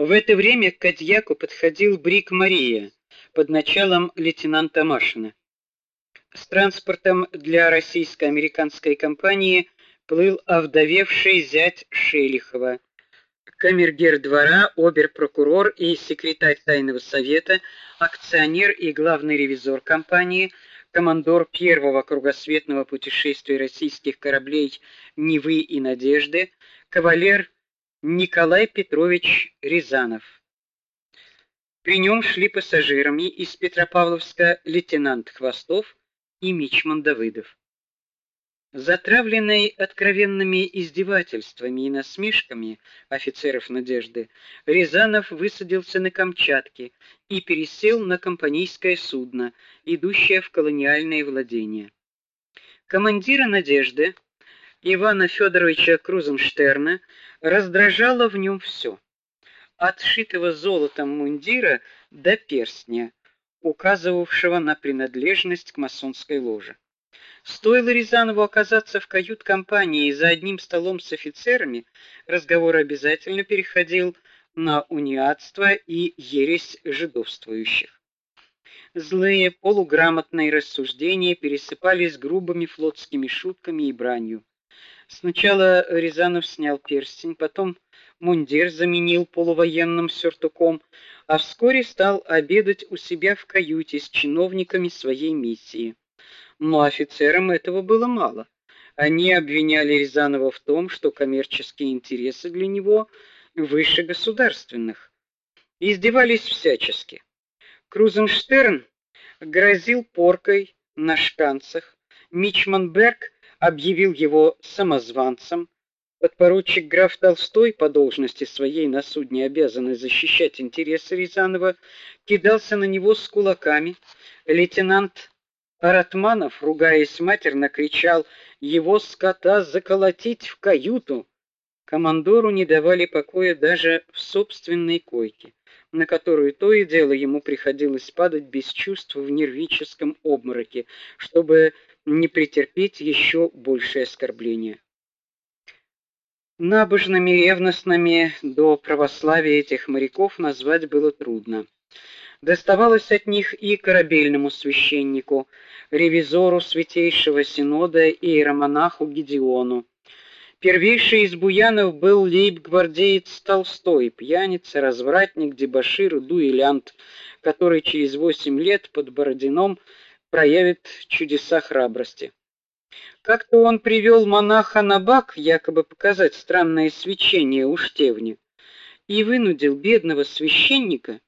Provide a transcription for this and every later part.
В это время к Кадьяку подходил брик Мария под началом лейтенанта Машина. С транспортом для российско-американской компании плыл овдовевший зять Шелихова, камергер двора, обер-прокурор и секретарь тайного совета, акционер и главный ревизор компании, командор первого кругосветного путешествия российских кораблей Невы и Надежды, кавалер Николай Петрович Рязанов. При нем шли пассажирами из Петропавловска лейтенант Хвостов и мичман Давыдов. Затравленный откровенными издевательствами и насмешками офицеров Надежды, Рязанов высадился на Камчатке и пересел на компанейское судно, идущее в колониальные владения. Командира Надежды Ивана Федоровича Крузенштерна раздражало в нем все, от шитого золотом мундира до перстня, указывавшего на принадлежность к масонской ложе. Стоило Рязанову оказаться в кают-компании за одним столом с офицерами, разговор обязательно переходил на униатство и ересь жидовствующих. Злые полуграмотные рассуждения пересыпались грубыми флотскими шутками и бранью. Сначала Рязанов снял перстень, потом мундир заменил полувоенным сюртуком, а вскоре стал обедать у себя в каюте с чиновниками своей миссии. Но офицерам этого было мало. Они обвиняли Рязанова в том, что коммерческие интересы для него выше государственных. Издевались всячески. Крузенштерн грозил поркой на шканцах, Мичманберг объявил его самозванцем. Подпоручик граф Толстой, по должности своей на судне обязанный защищать интересы Рязанова, кидался на него с кулаками. Лейтенант Аратманов, ругаясь матерно, кричал: "Его скота заколотить в каюту!" Командору не давали покоя даже в собственной койке, на которую то и дело ему приходилось падать без чувств в нервическом обмороке, чтобы не претерпеть еще большее оскорбление. Набожными, ревностными до православия этих моряков назвать было трудно. Доставалось от них и корабельному священнику, ревизору Святейшего Синода и иеромонаху Гедеону. Первейший из буянов был лейб-гвардеец Толстой, пьяница, развратник, дебошир, дуэлянт, который через восемь лет под Бородином проявит чудеса храбрости. Как-то он привел монаха на бак, якобы показать странное свечение у штевни, и вынудил бедного священника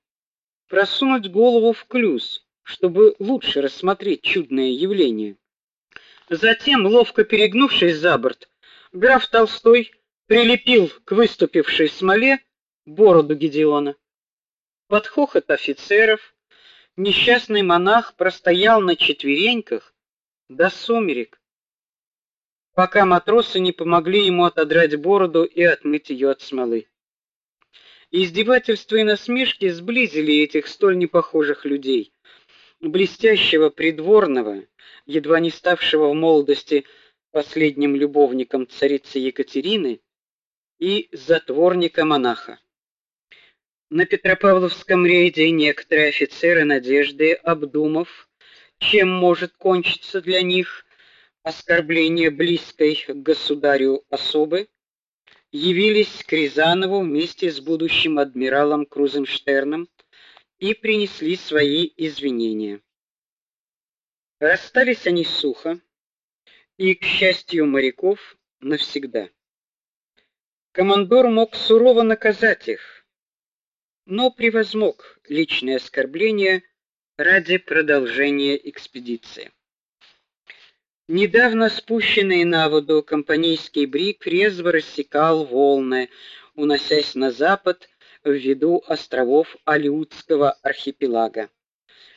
просунуть голову в клюз, чтобы лучше рассмотреть чудное явление. Затем, ловко перегнувшись за борт, граф Толстой прилепил к выступившей смоле бороду Гедеона. Под хохот офицеров несчастный монах простоял на четвереньках до сумерек, пока матросы не помогли ему отодрать бороду и отмыть ее от смолы. Издевательства и насмешки сблизили этих столь непохожих людей. Блестящего придворного, едва не ставшего в молодости последним любовником царицы Екатерины, и затворника-монаха. На Петропавловском рейде некоторые офицеры Надежды, обдумав, чем может кончиться для них оскорбление близкой к государю особы, явились к Рязанову вместе с будущим адмиралом Крузенштерном и принесли свои извинения. Расстались они сухо и, к счастью моряков, навсегда. Командор мог сурово наказать их, но превозмог личные оскорбления ради продолжения экспедиции. Недавно спущенный на воду компанейский брик резво рассекал волны, уносясь на запад в виду островов Алиутского архипелага.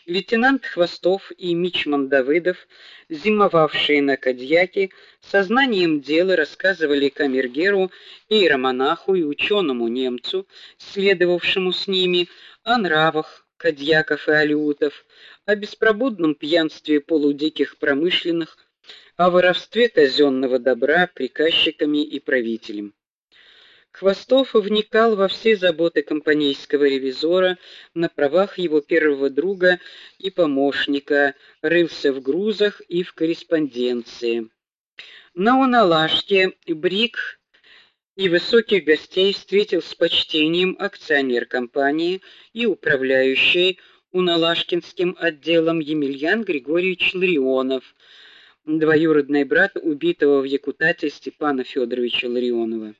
Лейтенант Хвостов и мичман Давыдов, зимовавшие на Кадьяке, сознанием дела рассказывали камергеру и романаху и ученому немцу, следовавшему с ними, о нравах кадьяков и алютов, о беспробудном пьянстве полудиких промышленных, о воровстве казенного добра приказчиками и правителем. Хвостов вникал во все заботы компанейского ревизора на правах его первого друга и помощника, рылся в грузах и в корреспонденции. На Уналашке Брик и высоких гостей встретил с почтением акционер компании и управляющий Уналашкинским отделом Емельян Григорьевич Ларионов, двоюродный брат убитого в Якутате Степана Федоровича Ларионова.